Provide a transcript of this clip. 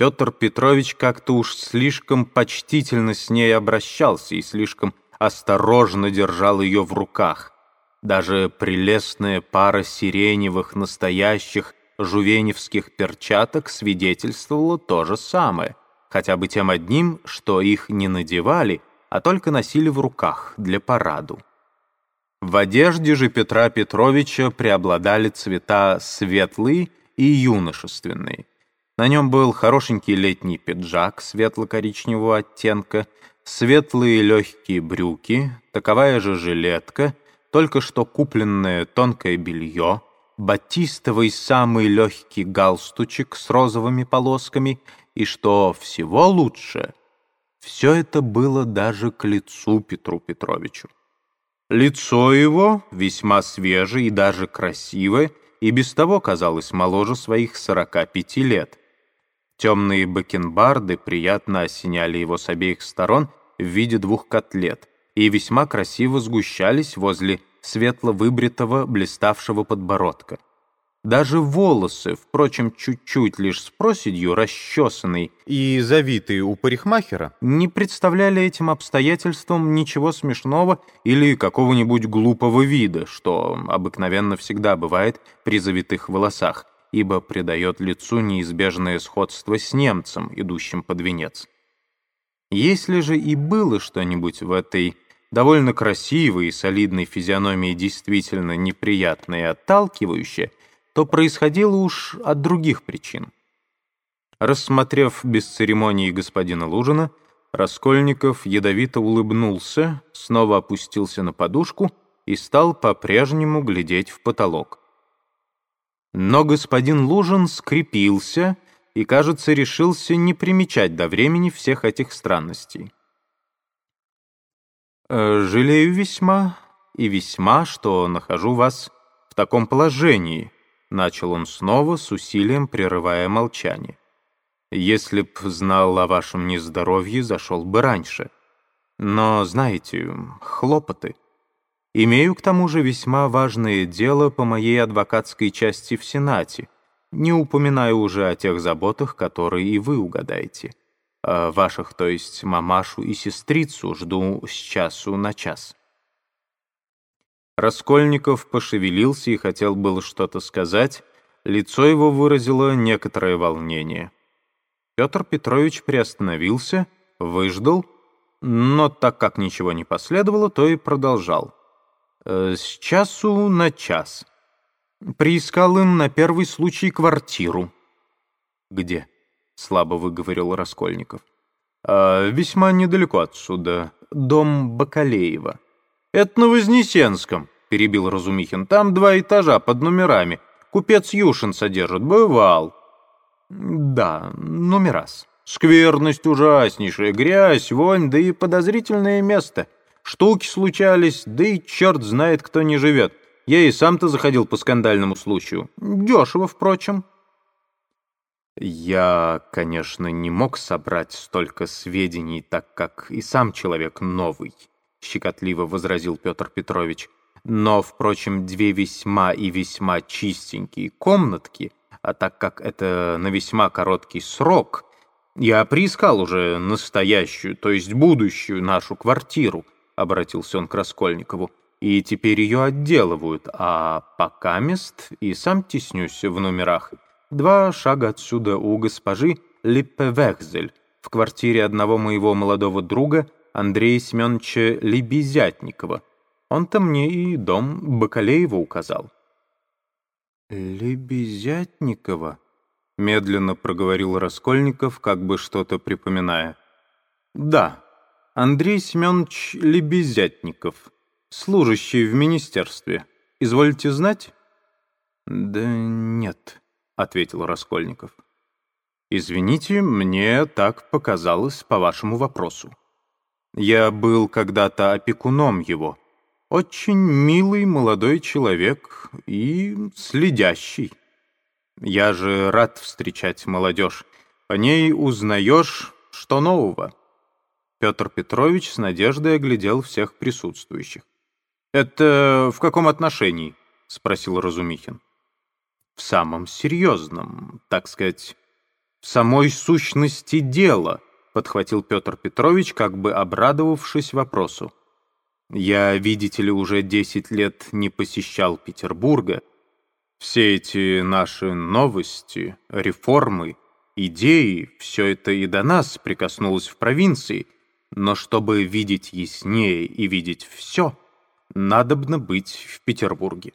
Петр Петрович как-то уж слишком почтительно с ней обращался и слишком осторожно держал ее в руках. Даже прелестная пара сиреневых настоящих жувеневских перчаток свидетельствовала то же самое, хотя бы тем одним, что их не надевали, а только носили в руках для параду. В одежде же Петра Петровича преобладали цвета светлые и юношественные. На нем был хорошенький летний пиджак светло-коричневого оттенка, светлые легкие брюки, таковая же жилетка, только что купленное тонкое белье, батистовый самый легкий галстучек с розовыми полосками и, что всего лучше, все это было даже к лицу Петру Петровичу. Лицо его, весьма свежее и даже красивое, и без того казалось моложе своих 45 лет. Темные бакенбарды приятно осеняли его с обеих сторон в виде двух котлет и весьма красиво сгущались возле светло выбритого блиставшего подбородка. Даже волосы, впрочем, чуть-чуть лишь с проседью, расчесанные и завитые у парикмахера, не представляли этим обстоятельствам ничего смешного или какого-нибудь глупого вида, что обыкновенно всегда бывает при завитых волосах, ибо придает лицу неизбежное сходство с немцем, идущим под венец. Если же и было что-нибудь в этой довольно красивой и солидной физиономии действительно неприятное и отталкивающее, то происходило уж от других причин. Рассмотрев без церемонии господина Лужина, Раскольников ядовито улыбнулся, снова опустился на подушку и стал по-прежнему глядеть в потолок. Но господин Лужин скрепился и, кажется, решился не примечать до времени всех этих странностей. «Э, «Жалею весьма и весьма, что нахожу вас в таком положении», начал он снова с усилием прерывая молчание. «Если б знал о вашем нездоровье, зашел бы раньше. Но, знаете, хлопоты». Имею к тому же весьма важное дело по моей адвокатской части в Сенате, не упоминаю уже о тех заботах, которые и вы угадаете. А ваших, то есть мамашу и сестрицу, жду с часу на час». Раскольников пошевелился и хотел было что-то сказать, лицо его выразило некоторое волнение. Петр Петрович приостановился, выждал, но так как ничего не последовало, то и продолжал. Э, с часу на час. Приискал им на первый случай квартиру. Где? Слабо выговорил Раскольников. А, весьма недалеко отсюда. Дом Бакалеева. Это на Вознесенском, перебил Разумихин. Там два этажа под номерами. Купец Юшин содержит. Бывал. Да, номерас. Скверность ужаснейшая, грязь, вонь, да и подозрительное место — Штуки случались, да и черт знает, кто не живет. Я и сам-то заходил по скандальному случаю. Дешево, впрочем. Я, конечно, не мог собрать столько сведений, так как и сам человек новый, щекотливо возразил Петр Петрович. Но, впрочем, две весьма и весьма чистенькие комнатки, а так как это на весьма короткий срок, я приискал уже настоящую, то есть будущую нашу квартиру — обратился он к Раскольникову, и теперь ее отделывают, а пока мест и сам теснюсь в номерах. Два шага отсюда у госпожи Липпевехзель в квартире одного моего молодого друга Андрея Семеновича Лебезятникова. Он-то мне и дом Бакалеева указал. «Лебезятникова?» — медленно проговорил Раскольников, как бы что-то припоминая. «Да», Андрей Семенович Лебезятников, служащий в министерстве. Извольте знать?» «Да нет», — ответил Раскольников. «Извините, мне так показалось по вашему вопросу. Я был когда-то опекуном его. Очень милый молодой человек и следящий. Я же рад встречать молодежь. По ней узнаешь, что нового». Петр Петрович с надеждой оглядел всех присутствующих. «Это в каком отношении?» — спросил Разумихин. «В самом серьезном, так сказать. в самой сущности дела, подхватил Петр Петрович, как бы обрадовавшись вопросу. Я, видите ли, уже десять лет не посещал Петербурга. Все эти наши новости, реформы, идеи, все это и до нас прикоснулось в провинции, но чтобы видеть яснее и видеть все, надобно быть в Петербурге.